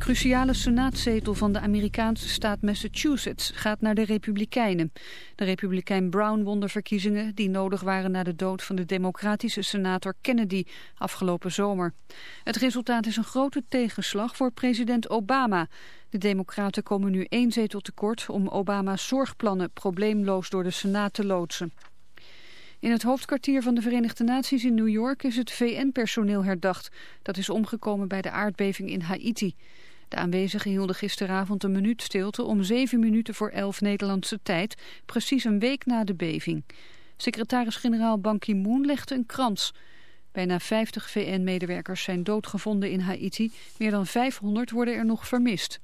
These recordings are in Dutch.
cruciale senaatzetel van de Amerikaanse staat Massachusetts gaat naar de Republikeinen. De Republikein Brown won de verkiezingen die nodig waren na de dood van de democratische senator Kennedy afgelopen zomer. Het resultaat is een grote tegenslag voor president Obama. De democraten komen nu één zetel tekort om Obama's zorgplannen probleemloos door de Senaat te loodsen. In het hoofdkwartier van de Verenigde Naties in New York is het VN-personeel herdacht. Dat is omgekomen bij de aardbeving in Haiti. De aanwezigen hielden gisteravond een minuut stilte om zeven minuten voor elf Nederlandse tijd, precies een week na de beving. Secretaris-generaal Ban Ki-moon legde een krans. Bijna 50 VN-medewerkers zijn doodgevonden in Haiti, meer dan 500 worden er nog vermist.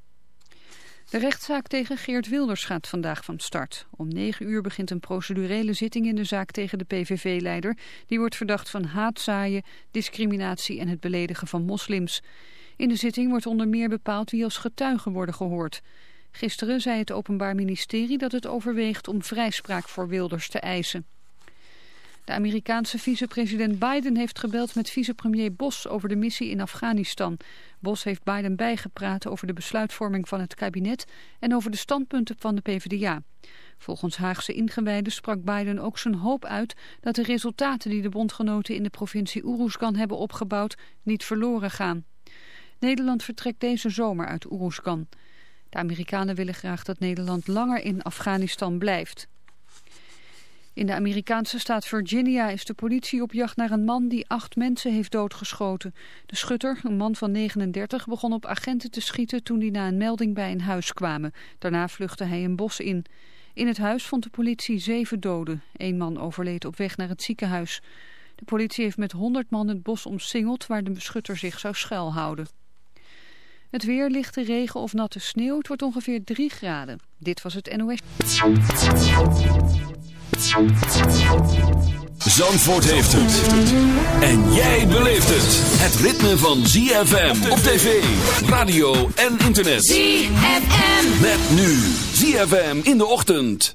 De rechtszaak tegen Geert Wilders gaat vandaag van start. Om negen uur begint een procedurele zitting in de zaak tegen de PVV-leider. Die wordt verdacht van haatzaaien, discriminatie en het beledigen van moslims. In de zitting wordt onder meer bepaald wie als getuigen worden gehoord. Gisteren zei het Openbaar Ministerie dat het overweegt om vrijspraak voor Wilders te eisen. De Amerikaanse vicepresident Biden heeft gebeld met vicepremier Bos over de missie in Afghanistan. Bos heeft Biden bijgepraat over de besluitvorming van het kabinet en over de standpunten van de PvdA. Volgens Haagse ingewijden sprak Biden ook zijn hoop uit dat de resultaten die de bondgenoten in de provincie Uruzgan hebben opgebouwd niet verloren gaan. Nederland vertrekt deze zomer uit Uruzgan. De Amerikanen willen graag dat Nederland langer in Afghanistan blijft. In de Amerikaanse staat Virginia is de politie op jacht naar een man die acht mensen heeft doodgeschoten. De schutter, een man van 39, begon op agenten te schieten toen die na een melding bij een huis kwamen. Daarna vluchtte hij een bos in. In het huis vond de politie zeven doden. Eén man overleed op weg naar het ziekenhuis. De politie heeft met 100 man het bos omsingeld waar de beschutter zich zou schuilhouden. Het weer, lichte regen of natte sneeuw. Het wordt ongeveer 3 graden. Dit was het NOS. Zandvoort heeft het. En jij beleeft het. Het ritme van ZFM op tv, radio en internet. ZFM. Met nu ZFM in de ochtend.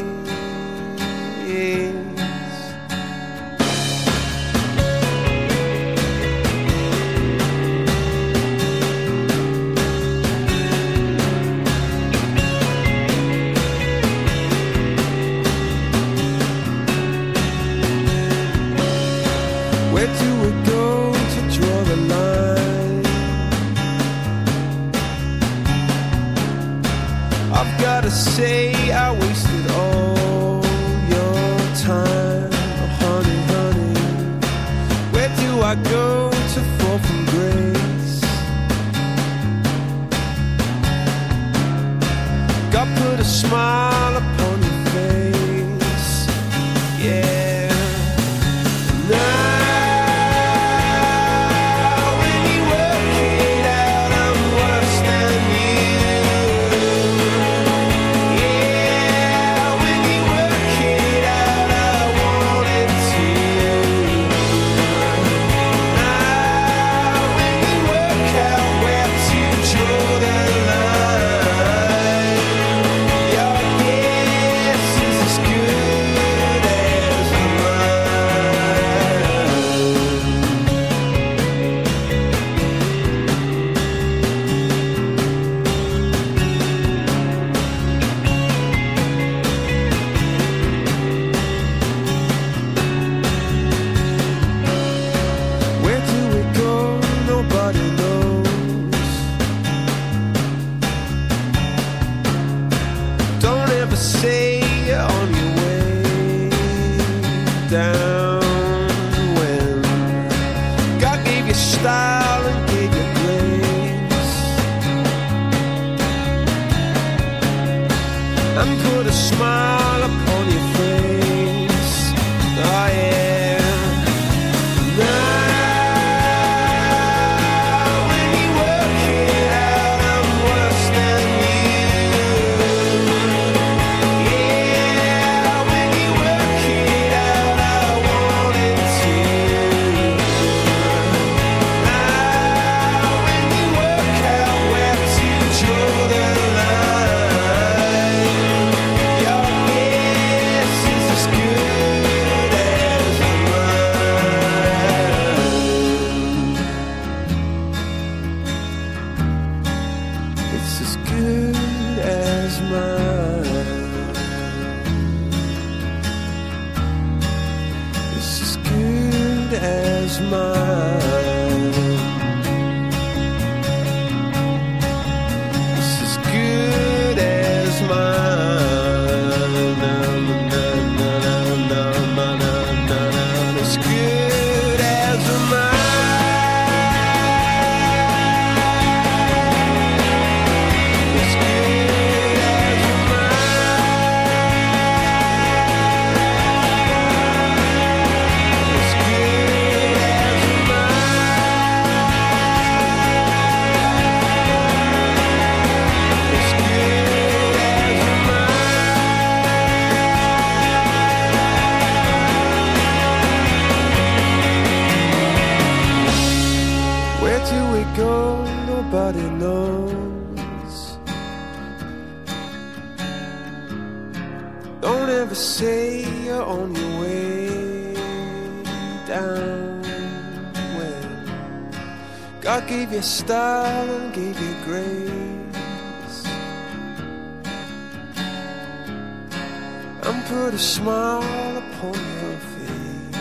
Put a smile upon your face.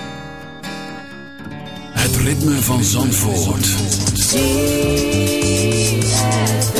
Het ritme van Zandvoort. Van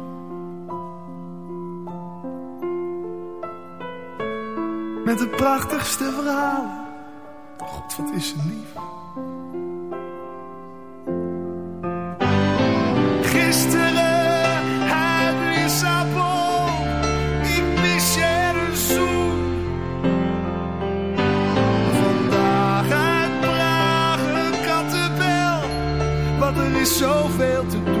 Met de prachtigste verhalen. God, wat is ze lief. Gisteren uit Lissabon. Ik mis je een zoen. Vandaag uit Praag een kattenbel. Want er is zoveel te doen.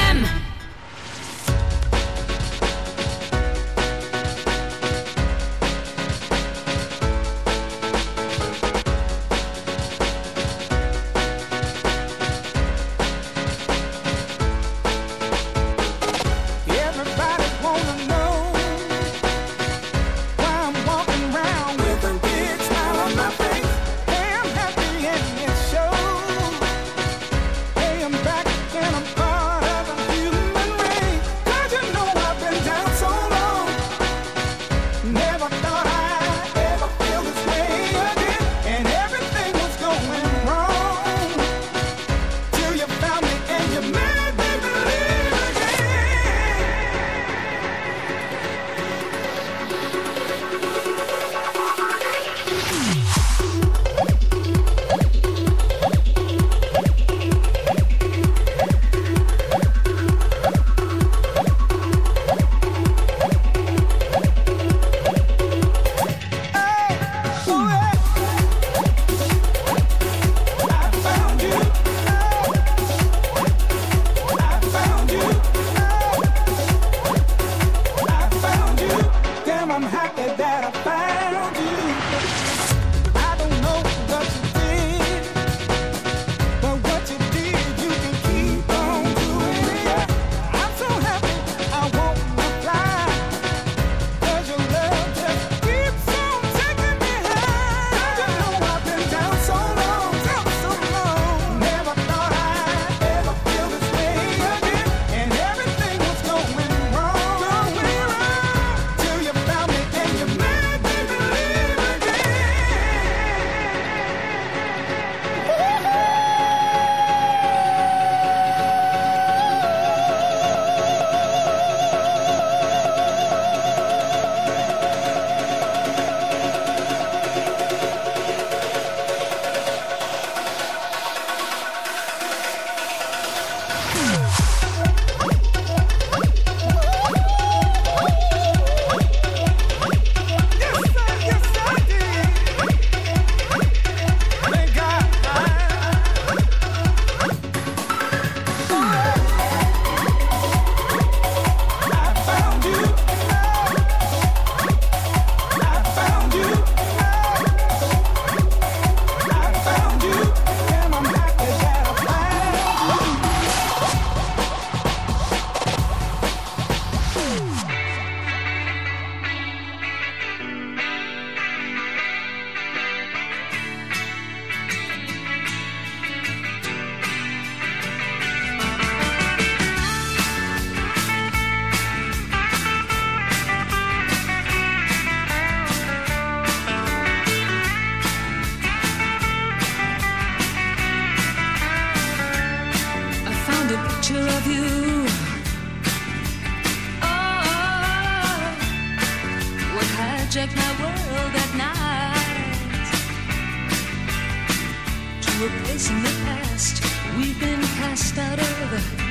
A place in the past we've been cast out of.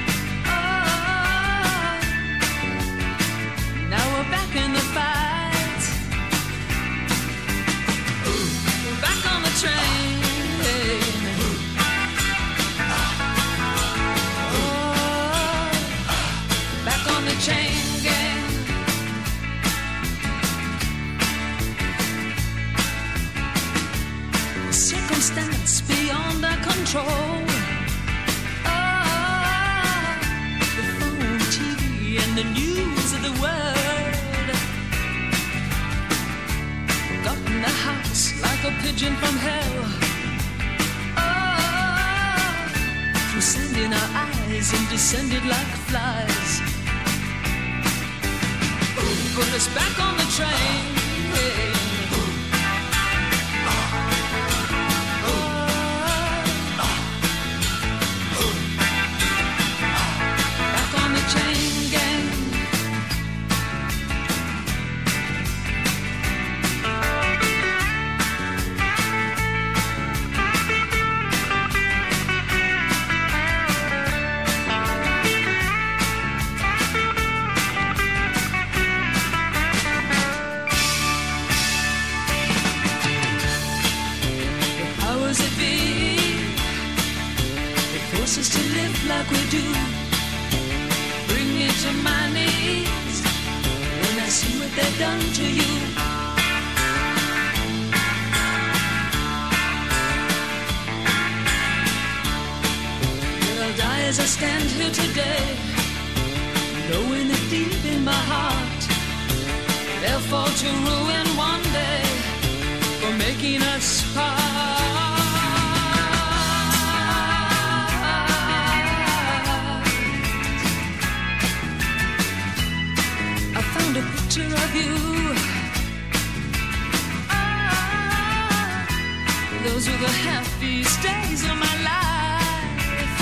Control. Ah, the phone, TV, and the news of the world. Got in the house like a pigeon from hell. Ah, through sand in our eyes and descended like flies. Put us back on the train. To ruin one day for making us part. I found a picture of you. Ah, those were the happiest days of my life.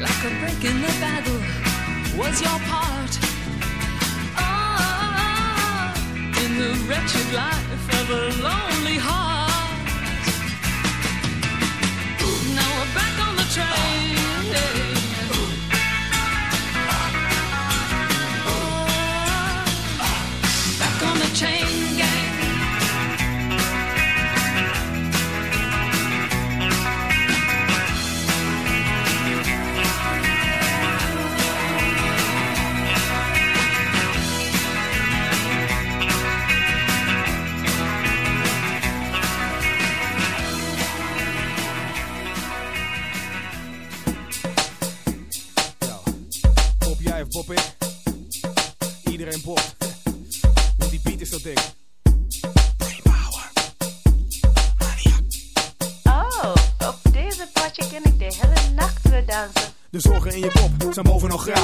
Like a break in the battle was your part. The wretched life of a lonely heart. Now we're back on the train. In je pop zijn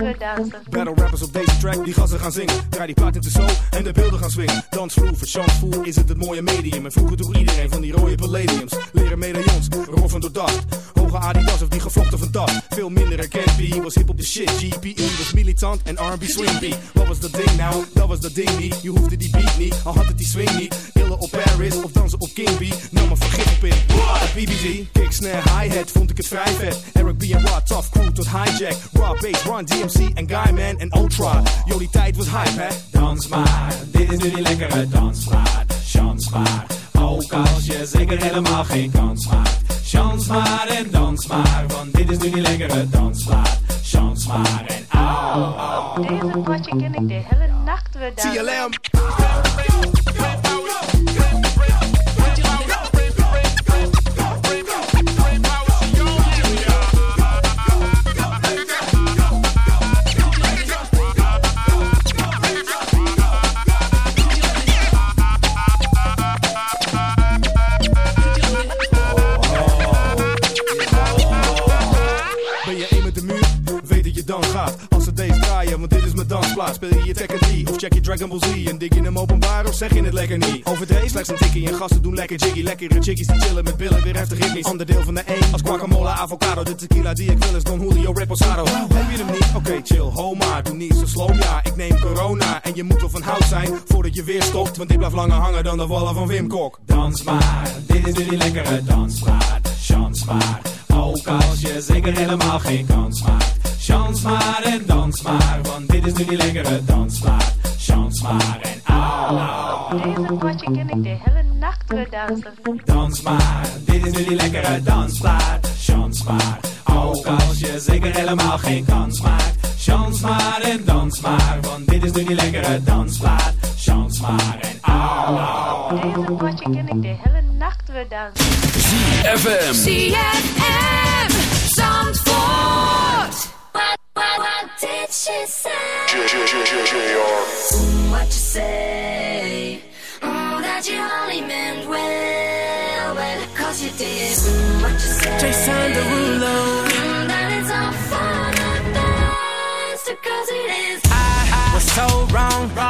Battle rappers op deze track die gassen gaan zingen. Draai die plaat in de zo en de beelden gaan swingen. Dansvloer, voor is het het mooie medium. En vroeger droeg iedereen van die rode palladiums. Leren medaillons, roffen door dacht. Hoge Adidas of die gevlochten van dat. Veel minder herkend, was hip op de shit. GPE was militant en R&B swing. Wat was dat ding nou? Dat was dat ding niet. Je hoefde die beat niet, al had het die swing niet. Illen op Paris of dansen op King B. Nam maar vergif op in. Op BBG, kick, snare, hi-hat vond ik het vrij vet. Eric B en Rod, tough crew tot hijack. Raw bass, Run DMC en Guyman en Ultra. Die tijd was hype, hè? Dans maar, dit is nu die lekkere dansmaat. Chans maar, ook als je zeker helemaal geen kans maakt. Chans maar en dans maar, want dit is nu die lekkere dansmaat. Chans maar en au, au. Op deze potje ken ik de hele nacht weer dansen. TLM. Dansplaats. Speel je je Tekken 3 of check je Dragon Ball Z? En dik je hem openbaar of zeg je het lekker niet? Overdreven slechts een tikkie en gasten doen lekker jiggy. Lekkere chickies die chillen met billen, weer heftig hippies. Ander deel van de E als guacamole, avocado. De tequila die ik wil is Don Julio Reposado. Heb je hem niet? Oké, chill, ho maar. Doe niet zo slow, ja. Ik neem corona en je moet wel van hout zijn voordat je weer stopt. Want dit blijft langer hangen dan de wallen van Wim Kok. Dans maar, dit is nu die lekkere dansplaat. Chans maar, ook als je zeker helemaal geen kans maakt. Chans maar en dans maar, want dit is nu die lekkere dansplaat. Chans maar en au, au. Deze potje ken ik de hele nacht dansen. Dans maar, dit is nu die lekkere dansplaat. Chans maar, ook als je zeker helemaal geen kans maakt. Chans maar en dans maar, want dit is nu die lekkere dansplaat. Chans maar en au, au. Deze potje ken ik de hele nacht weer dansen. ZFM. ZFM Zandvoort. What, what, what did she say? What you say? Oh, that you only meant well, well, cause you did. What you say? Jason Derulo. Mm, that it's all for the best, because it is. I was so wrong for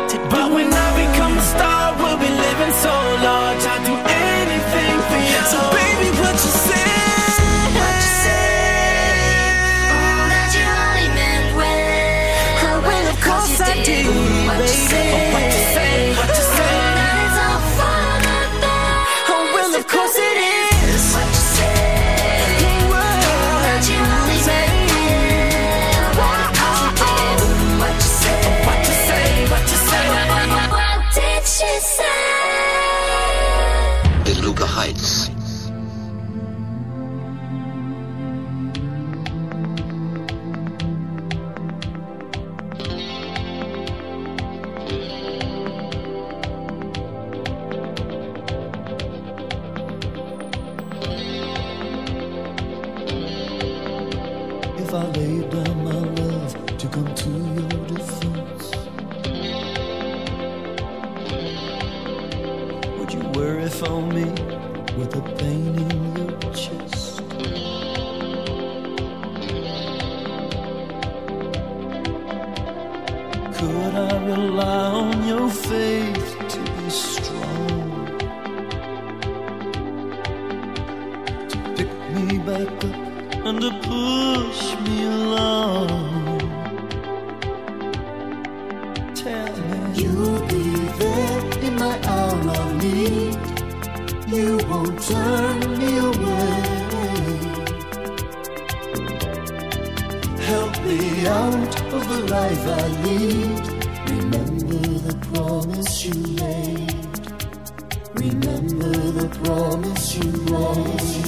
you.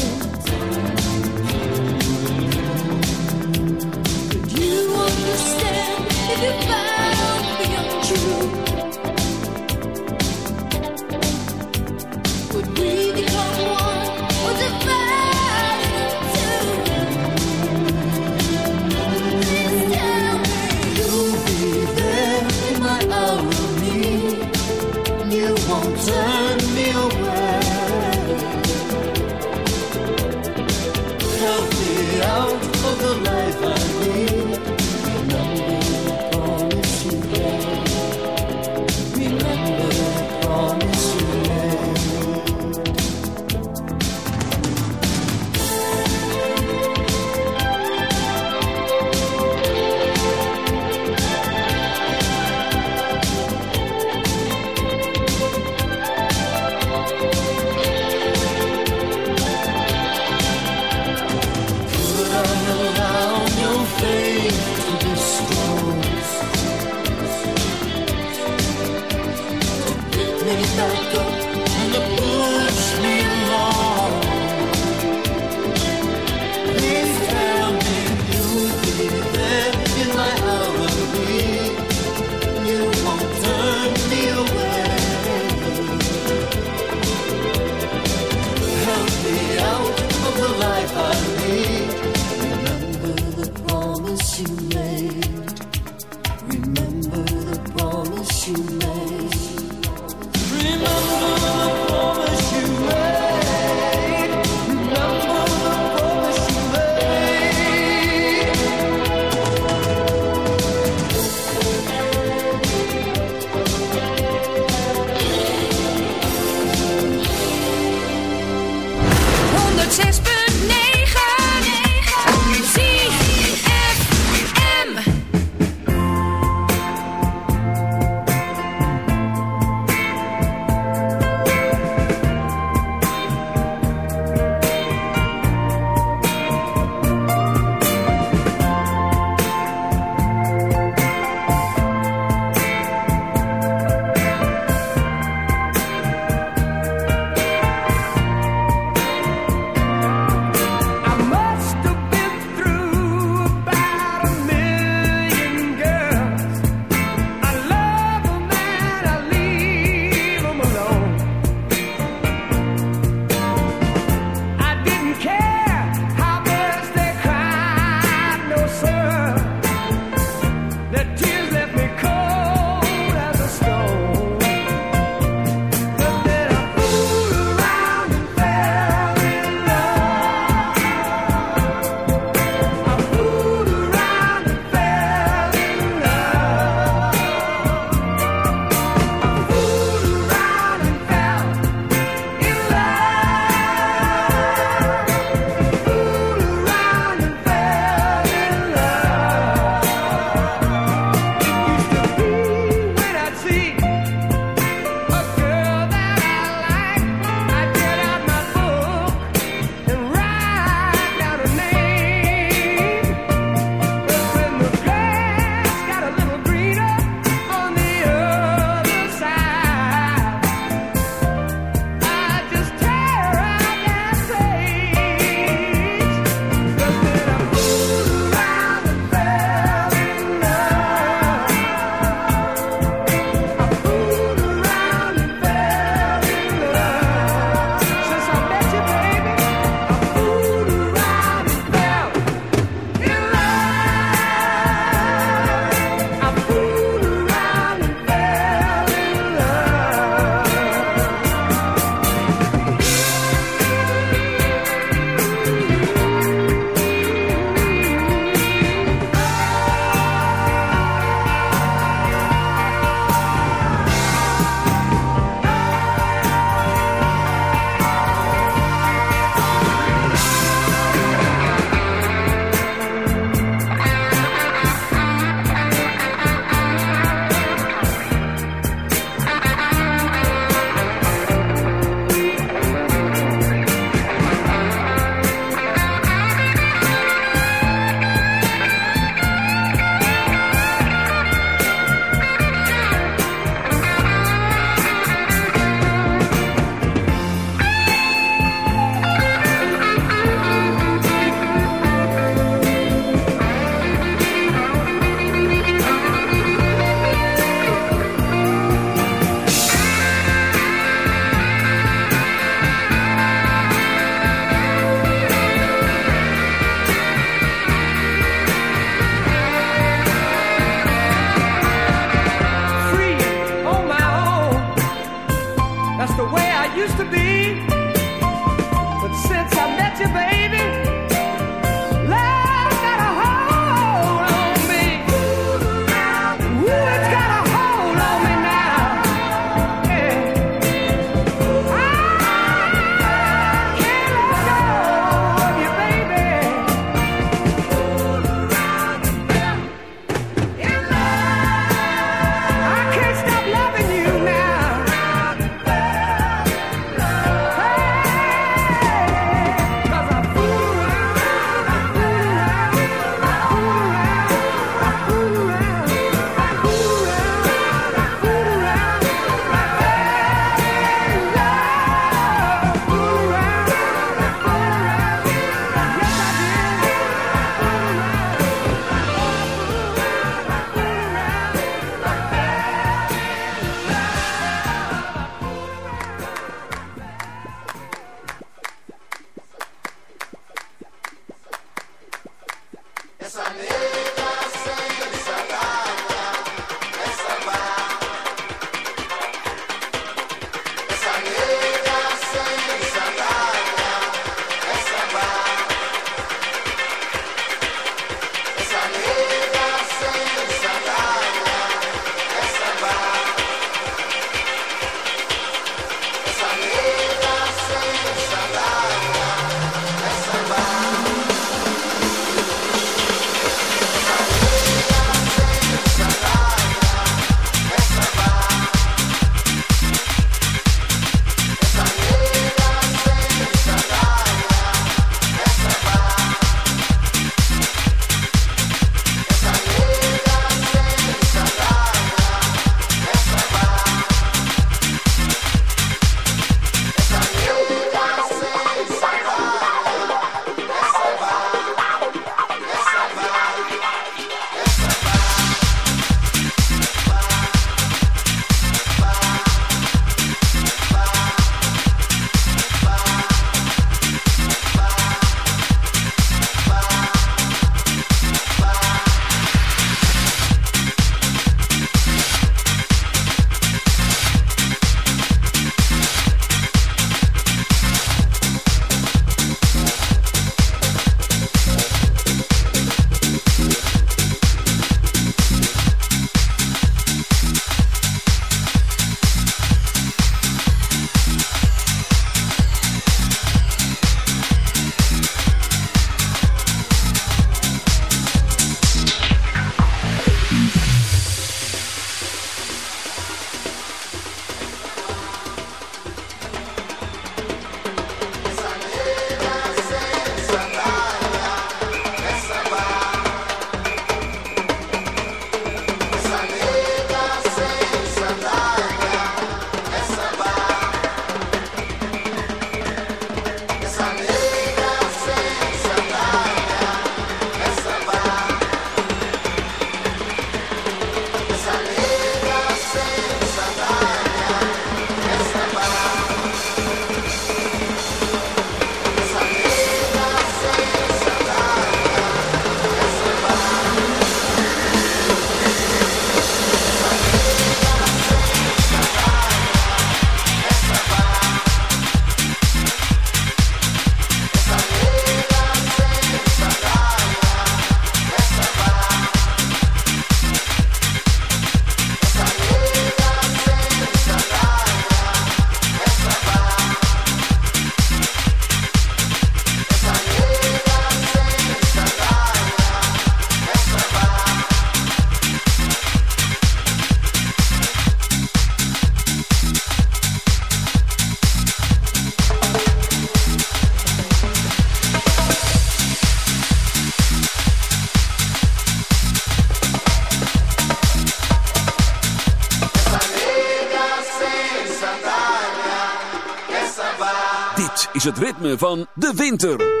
van de winter.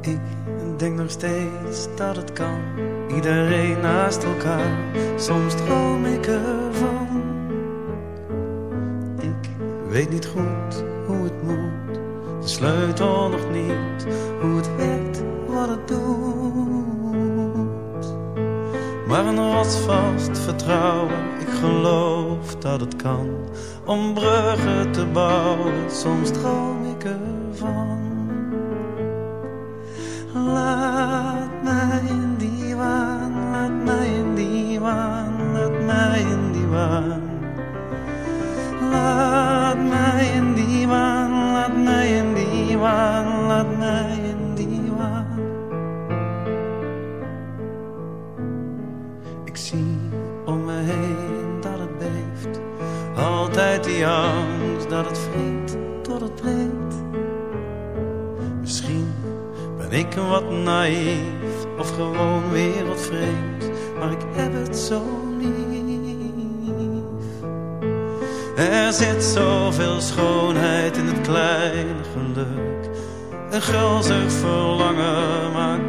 Ik denk nog steeds dat het kan. Iedereen naast elkaar, soms om bruggen te bouwen, soms trouw. wat naïef of gewoon wereldvreemd, maar ik heb het zo lief. Er zit zoveel schoonheid in het kleine geluk. Een gulzig verlangen maakt